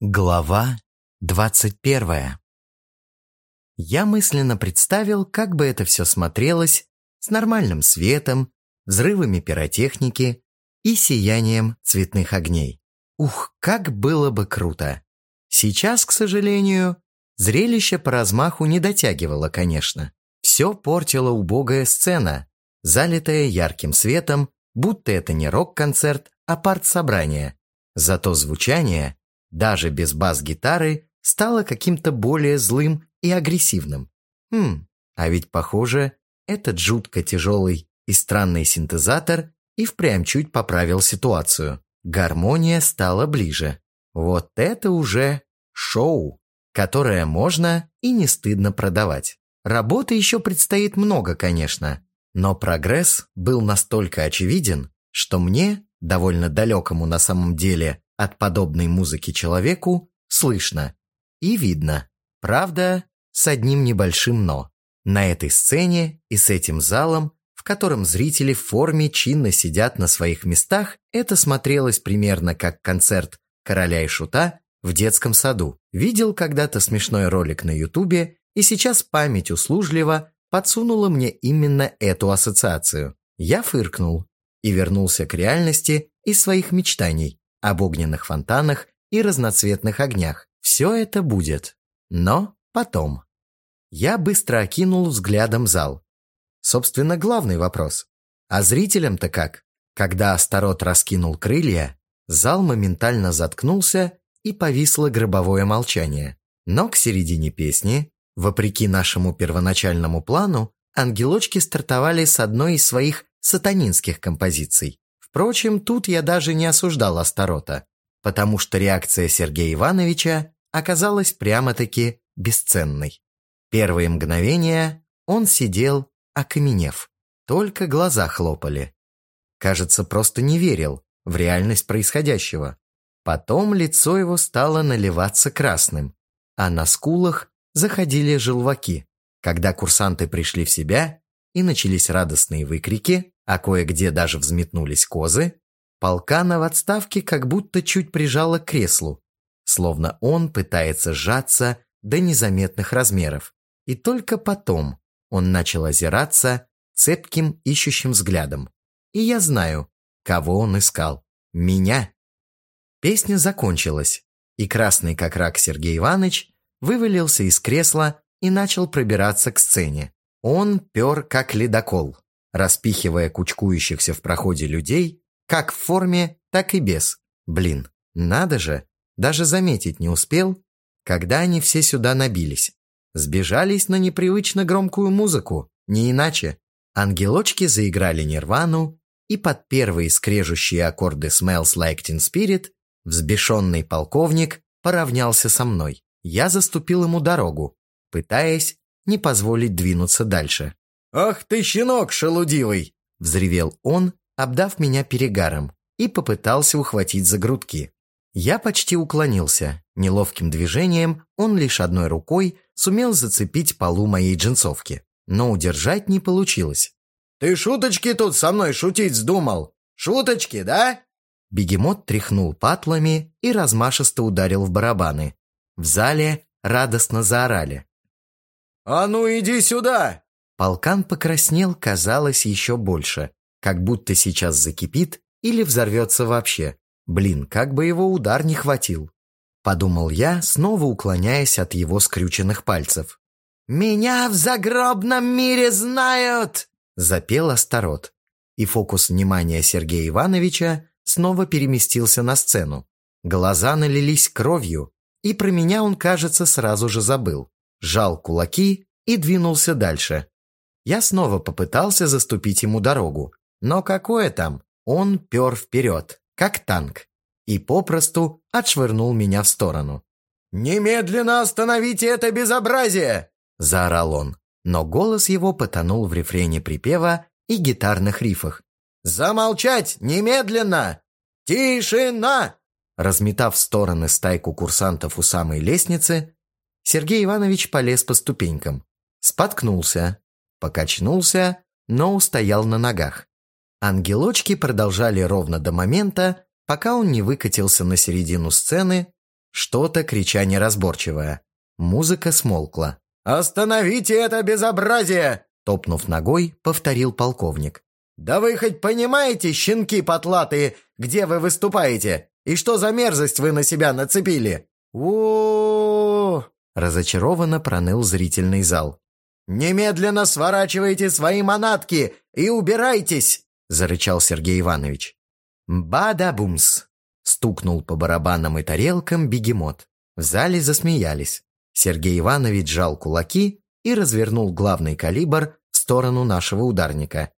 Глава двадцать первая Я мысленно представил, как бы это все смотрелось с нормальным светом, взрывами пиротехники и сиянием цветных огней. Ух, как было бы круто! Сейчас, к сожалению, зрелище по размаху не дотягивало, конечно. Все портила убогая сцена, залитая ярким светом, будто это не рок-концерт, а парт-собрание. Зато звучание даже без бас-гитары, стало каким-то более злым и агрессивным. Хм, а ведь, похоже, этот жутко тяжелый и странный синтезатор и впрямь чуть поправил ситуацию. Гармония стала ближе. Вот это уже шоу, которое можно и не стыдно продавать. Работы еще предстоит много, конечно, но прогресс был настолько очевиден, что мне, довольно далекому на самом деле от подобной музыки человеку слышно и видно. Правда, с одним небольшим «но». На этой сцене и с этим залом, в котором зрители в форме чинно сидят на своих местах, это смотрелось примерно как концерт «Короля и шута» в детском саду. Видел когда-то смешной ролик на ютубе, и сейчас память услужливо подсунула мне именно эту ассоциацию. Я фыркнул и вернулся к реальности из своих мечтаний, об огненных фонтанах и разноцветных огнях. Все это будет. Но потом. Я быстро окинул взглядом зал. Собственно, главный вопрос. А зрителям-то как? Когда Астарот раскинул крылья, зал моментально заткнулся и повисло гробовое молчание. Но к середине песни, вопреки нашему первоначальному плану, ангелочки стартовали с одной из своих сатанинских композиций. Впрочем, тут я даже не осуждал Астарота, потому что реакция Сергея Ивановича оказалась прямо-таки бесценной. Первые мгновения он сидел, окаменев, только глаза хлопали. Кажется, просто не верил в реальность происходящего. Потом лицо его стало наливаться красным, а на скулах заходили желваки. Когда курсанты пришли в себя и начались радостные выкрики, а кое-где даже взметнулись козы, полкана в отставке как будто чуть прижало к креслу, словно он пытается сжаться до незаметных размеров. И только потом он начал озираться цепким ищущим взглядом. И я знаю, кого он искал. Меня. Песня закончилась, и красный как рак Сергей Иванович вывалился из кресла и начал пробираться к сцене. Он пер как ледокол распихивая кучкующихся в проходе людей, как в форме, так и без. Блин, надо же, даже заметить не успел, когда они все сюда набились. Сбежались на непривычно громкую музыку, не иначе. Ангелочки заиграли нирвану, и под первые скрежущие аккорды «Smells Like Teen Spirit» взбешенный полковник поравнялся со мной. Я заступил ему дорогу, пытаясь не позволить двинуться дальше. «Ах ты, щенок шелудивый!» – взревел он, обдав меня перегаром, и попытался ухватить за грудки. Я почти уклонился. Неловким движением он лишь одной рукой сумел зацепить полу моей джинсовки, но удержать не получилось. «Ты шуточки тут со мной шутить вздумал? Шуточки, да?» Бегемот тряхнул патлами и размашисто ударил в барабаны. В зале радостно заорали. «А ну иди сюда! Полкан покраснел, казалось, еще больше, как будто сейчас закипит или взорвется вообще. Блин, как бы его удар не хватил. Подумал я, снова уклоняясь от его скрюченных пальцев. «Меня в загробном мире знают!» Запел Астарот. И фокус внимания Сергея Ивановича снова переместился на сцену. Глаза налились кровью, и про меня он, кажется, сразу же забыл. Жал кулаки и двинулся дальше, я снова попытался заступить ему дорогу, но какое там, он пер вперед, как танк, и попросту отшвырнул меня в сторону. «Немедленно остановите это безобразие!» – заорал он, но голос его потонул в рефрене припева и гитарных рифах. «Замолчать! Немедленно! Тишина!» Разметав в стороны стайку курсантов у самой лестницы, Сергей Иванович полез по ступенькам. Споткнулся, покачнулся, но устоял на ногах. Ангелочки продолжали ровно до момента, пока он не выкатился на середину сцены, что-то крича неразборчивое. Музыка смолкла. «Остановите это безобразие!» Топнув ногой, повторил полковник. «Да вы хоть понимаете, щенки потлатые, где вы выступаете? И что за мерзость вы на себя нацепили?» у разочарованно проныл зрительный зал. «Немедленно сворачивайте свои манатки и убирайтесь!» – зарычал Сергей Иванович. «Бада-бумс!» – стукнул по барабанам и тарелкам бегемот. В зале засмеялись. Сергей Иванович жал кулаки и развернул главный калибр в сторону нашего ударника.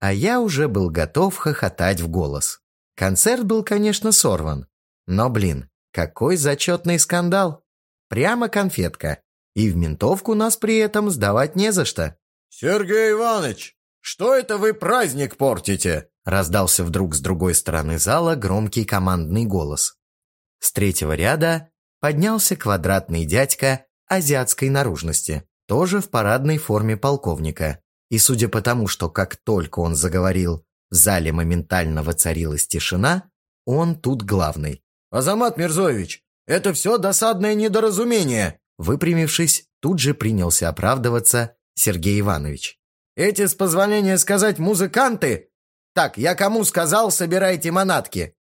А я уже был готов хохотать в голос. Концерт был, конечно, сорван. Но, блин, какой зачетный скандал! Прямо конфетка. И в ментовку нас при этом сдавать не за что. «Сергей Иванович, что это вы праздник портите?» Раздался вдруг с другой стороны зала громкий командный голос. С третьего ряда поднялся квадратный дядька азиатской наружности, тоже в парадной форме полковника. И судя по тому, что как только он заговорил, в зале моментально воцарилась тишина, он тут главный. «Азамат Мирзоевич, это все досадное недоразумение!» Выпрямившись, тут же принялся оправдываться Сергей Иванович. «Эти, с позволения сказать, музыканты? Так, я кому сказал, собирайте манатки?»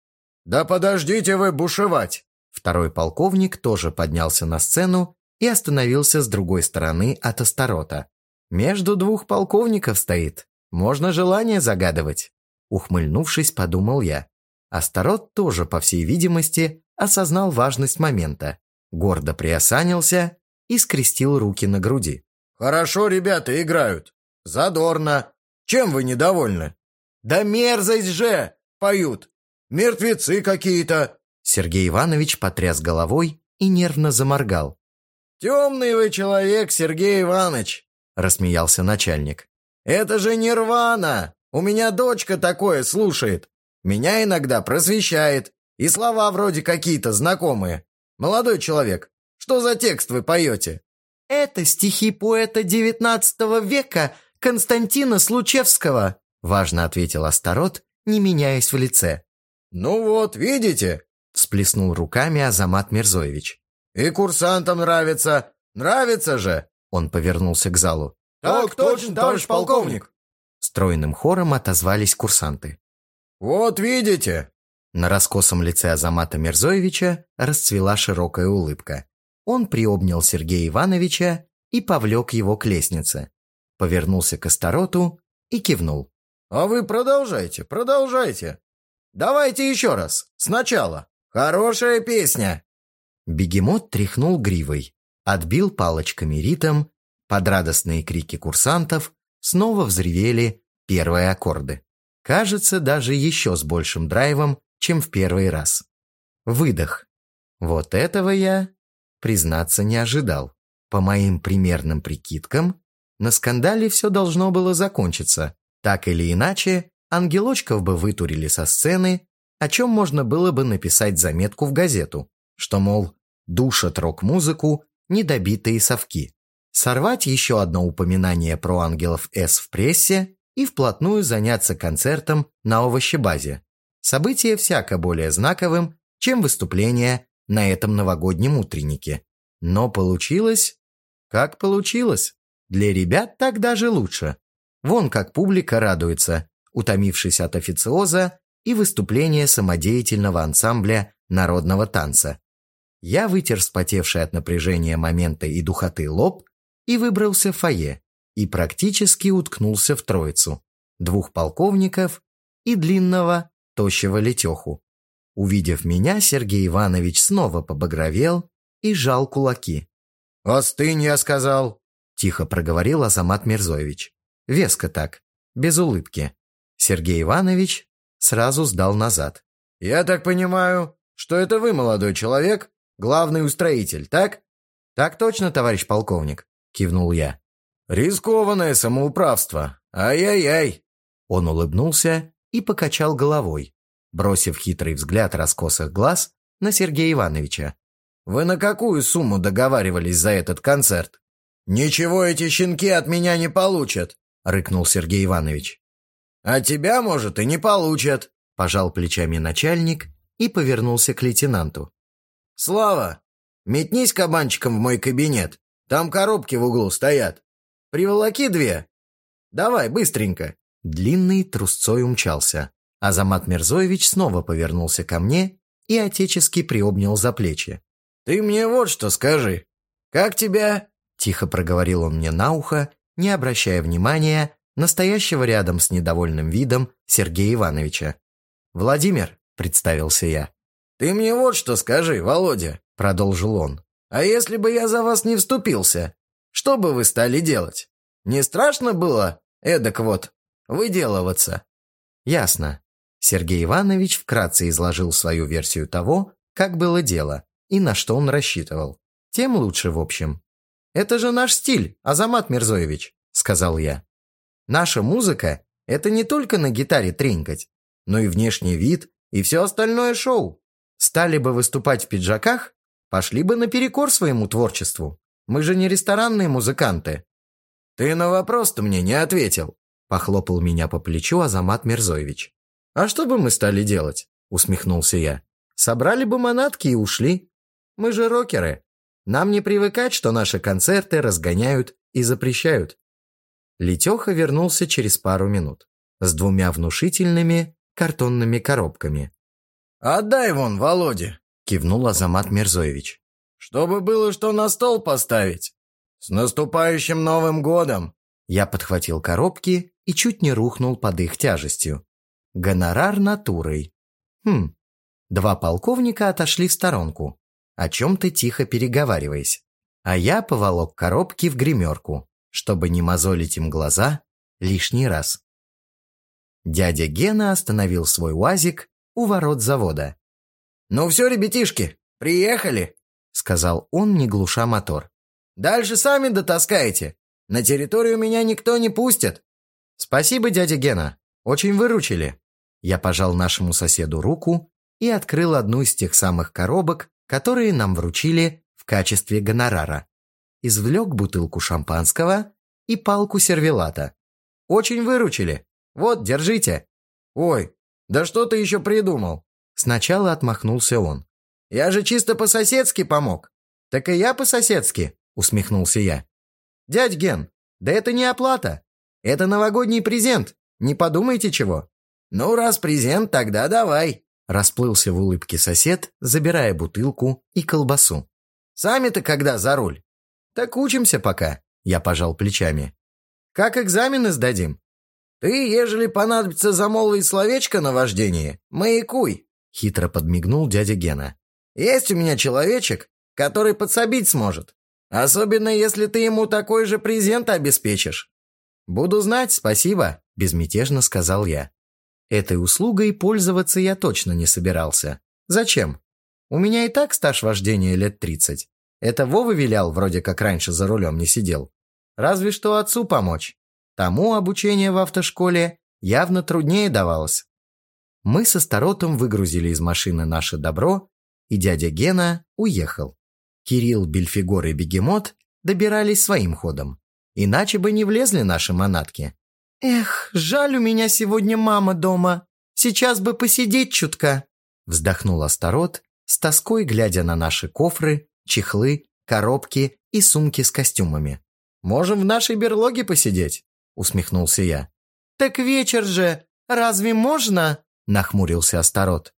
«Да подождите вы бушевать!» Второй полковник тоже поднялся на сцену и остановился с другой стороны от Астарота. «Между двух полковников стоит. Можно желание загадывать». Ухмыльнувшись, подумал я. Астарот тоже, по всей видимости, осознал важность момента. Гордо приосанился и скрестил руки на груди. «Хорошо ребята играют. Задорно. Чем вы недовольны?» «Да мерзость же!» — поют. «Мертвецы какие-то. Сергей Иванович потряс головой и нервно заморгал. «Темный вы человек, Сергей Иванович!» – рассмеялся начальник. «Это же нирвана! У меня дочка такое слушает. Меня иногда просвещает. И слова вроде какие-то знакомые. Молодой человек, что за текст вы поете?» «Это стихи поэта девятнадцатого века Константина Случевского», – важно ответил Астарот, не меняясь в лице. «Ну вот, видите, Всплеснул руками Азамат Мирзоевич. «И курсантам нравится! Нравится же!» Он повернулся к залу. «Так точно, товарищ полковник!» Стройным хором отозвались курсанты. «Вот видите!» На раскосом лице Азамата Мирзоевича расцвела широкая улыбка. Он приобнял Сергея Ивановича и повлек его к лестнице. Повернулся к Астароту и кивнул. «А вы продолжайте, продолжайте. Давайте еще раз, сначала». Хорошая песня!» Бегемот тряхнул гривой, отбил палочками ритм, под радостные крики курсантов снова взревели первые аккорды. Кажется, даже еще с большим драйвом, чем в первый раз. Выдох. Вот этого я, признаться, не ожидал. По моим примерным прикидкам, на скандале все должно было закончиться. Так или иначе, ангелочков бы вытурили со сцены, о чем можно было бы написать заметку в газету, что, мол, душат рок-музыку недобитые совки. Сорвать еще одно упоминание про ангелов С в прессе и вплотную заняться концертом на овощебазе. Событие всяко более знаковым, чем выступление на этом новогоднем утреннике. Но получилось, как получилось. Для ребят так даже лучше. Вон как публика радуется, утомившись от официоза и выступление самодеятельного ансамбля народного танца. Я вытер вспотевший от напряжения момента и духоты лоб и выбрался в фойе и практически уткнулся в троицу. Двух полковников и длинного, тощего летеху. Увидев меня, Сергей Иванович снова побагровел и сжал кулаки. «Остынь, я сказал!» – тихо проговорил Азамат Мирзоевич. Веско так, без улыбки. Сергей Иванович сразу сдал назад. «Я так понимаю, что это вы, молодой человек, главный устроитель, так?» «Так точно, товарищ полковник», – кивнул я. «Рискованное самоуправство. Ай-яй-яй!» Он улыбнулся и покачал головой, бросив хитрый взгляд раскосых глаз на Сергея Ивановича. «Вы на какую сумму договаривались за этот концерт?» «Ничего эти щенки от меня не получат», – рыкнул Сергей Иванович. «А тебя, может, и не получат», – пожал плечами начальник и повернулся к лейтенанту. Слава, метнись кабанчиком в мой кабинет. Там коробки в углу стоят. Приволоки две. Давай, быстренько. Длинный трусцой умчался. Азамат Мирзоевич снова повернулся ко мне и отечески приобнял за плечи. «Ты мне вот что скажи. Как тебя?» Тихо проговорил он мне на ухо, не обращая внимания настоящего рядом с недовольным видом Сергея Ивановича. «Владимир», — представился я. «Ты мне вот что скажи, Володя», — продолжил он. «А если бы я за вас не вступился, что бы вы стали делать? Не страшно было эдак вот выделываться?» «Ясно». Сергей Иванович вкратце изложил свою версию того, как было дело и на что он рассчитывал. Тем лучше, в общем. «Это же наш стиль, Азамат Мирзоевич», — сказал я. «Наша музыка — это не только на гитаре тренькать, но и внешний вид, и все остальное шоу. Стали бы выступать в пиджаках, пошли бы наперекор своему творчеству. Мы же не ресторанные музыканты». «Ты на вопрос-то мне не ответил», — похлопал меня по плечу Азамат Мирзоевич. «А что бы мы стали делать?» — усмехнулся я. «Собрали бы манатки и ушли. Мы же рокеры. Нам не привыкать, что наши концерты разгоняют и запрещают». Летеха вернулся через пару минут с двумя внушительными картонными коробками. «Отдай вон, Володе!» – кивнул Азамат Мирзоевич. «Чтобы было что на стол поставить. С наступающим Новым годом!» Я подхватил коробки и чуть не рухнул под их тяжестью. Гонорар натурой. Хм. Два полковника отошли в сторонку, о чем-то тихо переговариваясь. А я поволок коробки в гримерку, чтобы не мозолить им глаза лишний раз. Дядя Гена остановил свой УАЗик у ворот завода. «Ну все, ребятишки, приехали!» — сказал он, не глуша мотор. «Дальше сами дотаскаете. На территорию меня никто не пустит». «Спасибо, дядя Гена. Очень выручили». Я пожал нашему соседу руку и открыл одну из тех самых коробок, которые нам вручили в качестве гонорара. Извлек бутылку шампанского и палку сервелата. «Очень выручили. Вот, держите». «Ой, да что ты еще придумал?» Сначала отмахнулся он. «Я же чисто по-соседски помог». «Так и я по-соседски», усмехнулся я. «Дядь Ген, да это не оплата. Это новогодний презент. Не подумайте чего». «Ну, раз презент, тогда давай», расплылся в улыбке сосед, забирая бутылку и колбасу. «Сами-то когда за руль?» «Так учимся пока», я пожал плечами. «Как экзамены сдадим?» «Ты, ежели понадобится замолвить словечко на вождение, маякуй!» Хитро подмигнул дядя Гена. «Есть у меня человечек, который подсобить сможет. Особенно, если ты ему такой же презент обеспечишь». «Буду знать, спасибо», – безмятежно сказал я. Этой услугой пользоваться я точно не собирался. Зачем? У меня и так стаж вождения лет тридцать. Это Вова вилял, вроде как раньше за рулем не сидел. Разве что отцу помочь. Тому обучение в автошколе явно труднее давалось. Мы со Старотом выгрузили из машины наше добро, и дядя Гена уехал. Кирилл, Бельфигор и Бегемот добирались своим ходом. Иначе бы не влезли наши манатки. «Эх, жаль у меня сегодня мама дома. Сейчас бы посидеть чутка», вздохнул Астарот, с тоской глядя на наши кофры, чехлы, коробки и сумки с костюмами. «Можем в нашей берлоге посидеть», — усмехнулся я. «Так вечер же! Разве можно?» — нахмурился Астарот.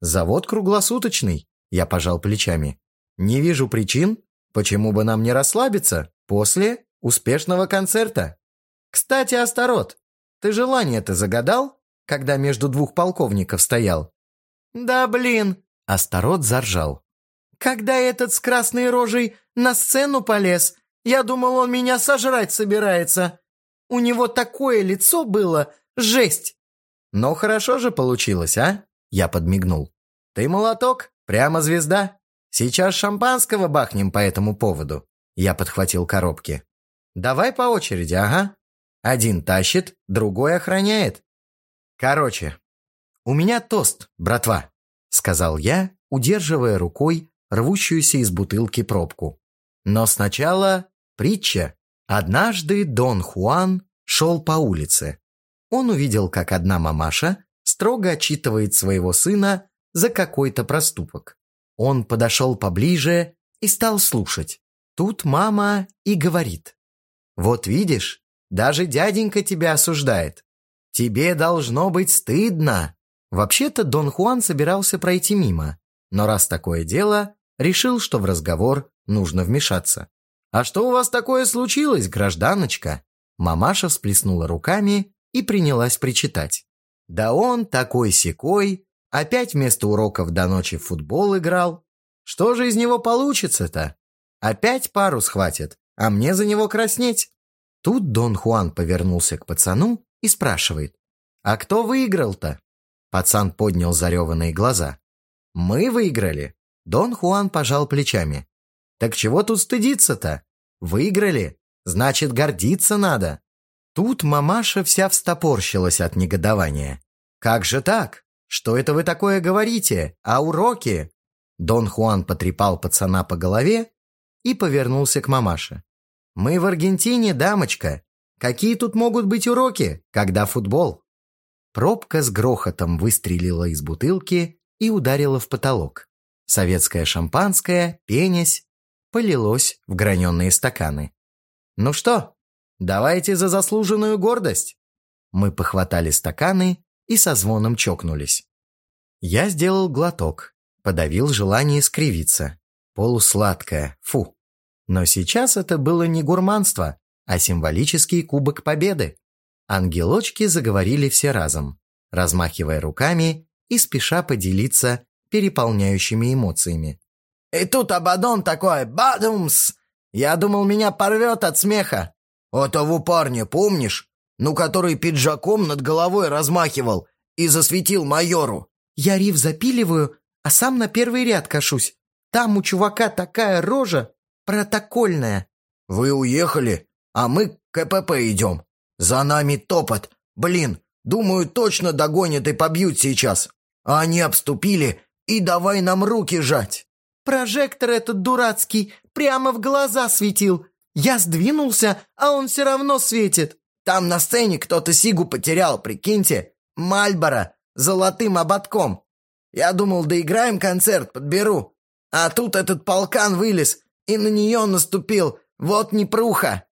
«Завод круглосуточный», — я пожал плечами. «Не вижу причин, почему бы нам не расслабиться после успешного концерта. Кстати, Астарот, ты желание-то загадал, когда между двух полковников стоял?» «Да блин!» — Астарот заржал. «Когда этот с красной рожей на сцену полез, я думал, он меня сожрать собирается. У него такое лицо было, жесть!» «Но хорошо же получилось, а?» Я подмигнул. «Ты молоток, прямо звезда. Сейчас шампанского бахнем по этому поводу». Я подхватил коробки. «Давай по очереди, ага. Один тащит, другой охраняет». «Короче, у меня тост, братва», — сказал я, удерживая рукой рвущуюся из бутылки пробку. «Но сначала притча. Однажды Дон Хуан шел по улице. Он увидел, как одна мамаша строго отчитывает своего сына за какой-то проступок. Он подошел поближе и стал слушать. Тут мама и говорит. «Вот видишь, даже дяденька тебя осуждает. Тебе должно быть стыдно». Вообще-то Дон Хуан собирался пройти мимо, но раз такое дело, решил, что в разговор нужно вмешаться. «А что у вас такое случилось, гражданочка?» Мамаша всплеснула руками и принялась причитать. «Да он такой-сякой, опять вместо уроков до ночи в футбол играл. Что же из него получится-то? Опять пару схватит, а мне за него краснеть?» Тут Дон Хуан повернулся к пацану и спрашивает. «А кто выиграл-то?» Пацан поднял зареванные глаза. «Мы выиграли?» Дон Хуан пожал плечами. «Так чего тут стыдиться-то? Выиграли? Значит, гордиться надо». Тут мамаша вся встопорщилась от негодования. «Как же так? Что это вы такое говорите? А уроки?» Дон Хуан потрепал пацана по голове и повернулся к мамаше. «Мы в Аргентине, дамочка. Какие тут могут быть уроки, когда футбол?» Пробка с грохотом выстрелила из бутылки и ударила в потолок. Советское шампанское, пенясь, полилось в граненые стаканы. «Ну что, давайте за заслуженную гордость!» Мы похватали стаканы и со звоном чокнулись. Я сделал глоток, подавил желание скривиться. Полусладкое, фу. Но сейчас это было не гурманство, а символический кубок победы. Ангелочки заговорили все разом, размахивая руками и спеша поделиться переполняющими эмоциями. «И тут Абадон такой, бадумс! Я думал, меня порвет от смеха. А того парня помнишь? Ну, который пиджаком над головой размахивал и засветил майору». «Я риф запиливаю, а сам на первый ряд кашусь. Там у чувака такая рожа протокольная». «Вы уехали, а мы к КПП идем. За нами топот. Блин, думаю, точно догонят и побьют сейчас. А они обступили и давай нам руки жать. Прожектор этот дурацкий прямо в глаза светил. Я сдвинулся, а он все равно светит. Там на сцене кто-то сигу потерял, прикиньте. Мальборо, золотым ободком. Я думал, доиграем концерт, подберу. А тут этот полкан вылез и на нее наступил. Вот непруха.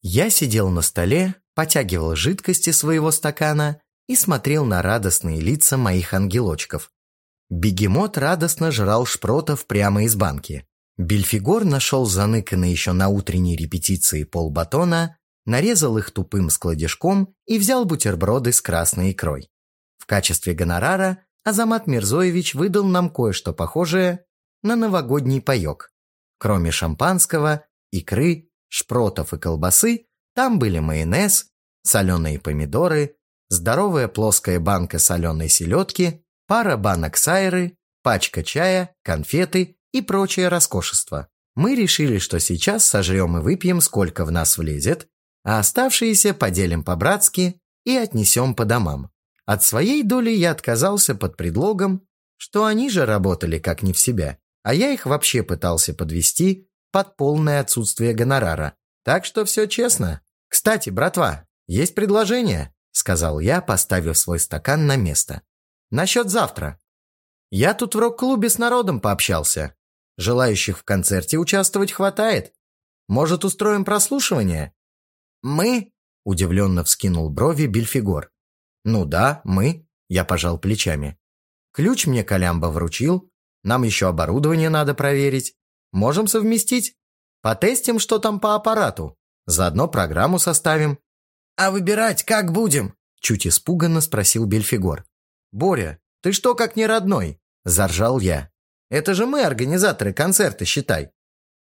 Я сидел на столе, потягивал жидкости своего стакана и смотрел на радостные лица моих ангелочков. Бегемот радостно жрал шпротов прямо из банки. Бельфигор нашел заныканный еще на утренней репетиции полбатона, нарезал их тупым складежком и взял бутерброды с красной икрой. В качестве гонорара Азамат Мирзоевич выдал нам кое-что похожее на новогодний паек. Кроме шампанского, икры, шпротов и колбасы, там были майонез, соленые помидоры, здоровая плоская банка соленой селедки, пара банок сайры, пачка чая, конфеты и прочее роскошество. Мы решили, что сейчас сожрем и выпьем, сколько в нас влезет, а оставшиеся поделим по-братски и отнесем по домам. От своей доли я отказался под предлогом, что они же работали как не в себя, а я их вообще пытался подвести под полное отсутствие гонорара. Так что все честно. Кстати, братва, есть предложение, сказал я, поставив свой стакан на место. Насчет завтра. Я тут в рок-клубе с народом пообщался. Желающих в концерте участвовать хватает. Может, устроим прослушивание? Мы? Удивленно вскинул брови Бельфигор. Ну да, мы. Я пожал плечами. Ключ мне Колямба вручил. Нам еще оборудование надо проверить. Можем совместить. Потестим, что там по аппарату. Заодно программу составим». «А выбирать как будем?» Чуть испуганно спросил Бельфигор. «Боря, ты что как не родной?» Заржал я. «Это же мы организаторы концерта, считай.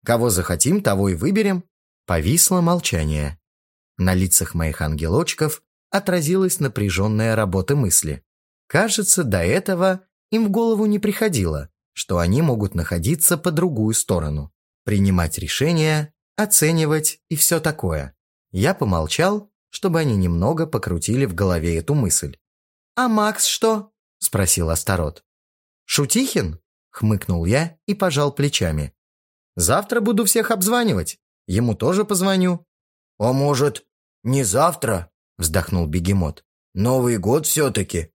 Кого захотим, того и выберем». Повисло молчание. На лицах моих ангелочков отразилась напряженная работа мысли. Кажется, до этого им в голову не приходило, что они могут находиться по другую сторону, принимать решения, оценивать и все такое. Я помолчал, чтобы они немного покрутили в голове эту мысль. «А Макс что?» – спросил Астарот. «Шутихин?» – хмыкнул я и пожал плечами. «Завтра буду всех обзванивать. Ему тоже позвоню». «А может, не завтра?» – вздохнул бегемот. «Новый год все-таки».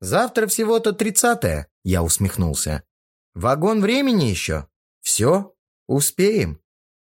«Завтра всего-то тридцатое», – я усмехнулся. Вагон времени еще. Все, успеем.